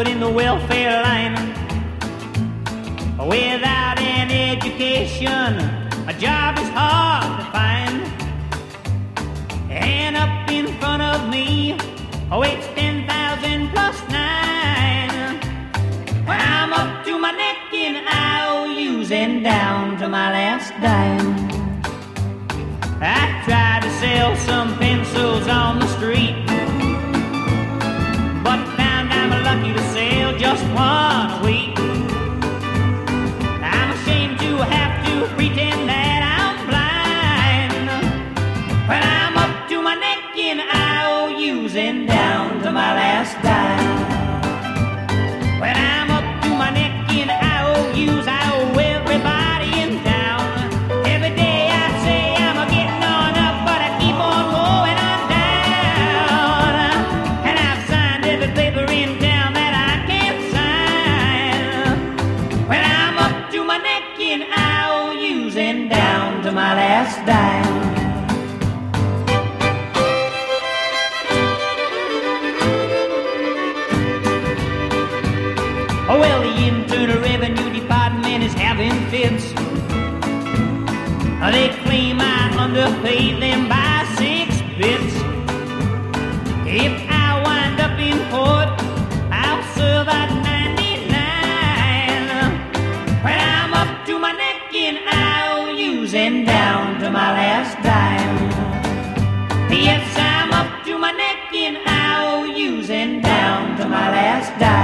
put in the welfare line. Without an education, a job is hard to find. And up in front of me waits 10,000 plus nine. I'm up to my neck in IOUs and down to my last dime. In IOUs and down to my last dime. When I'm up to my neck in IOUs, I owe everybody in town. Every day I say I'm a getting on up, but I keep on going on down. And I've signed every paper in town that I can sign. When I'm up to my neck in IOUs and down to my last dime. Oh, well, the Internal Revenue Department is having fits. They claim I underpaid them by six bits. If I wind up in court, I'll serve at 99. When I'm up to my neck in IOUs and down to my last dime. Yes, I'm up to my neck in IOUs and down to my last dime.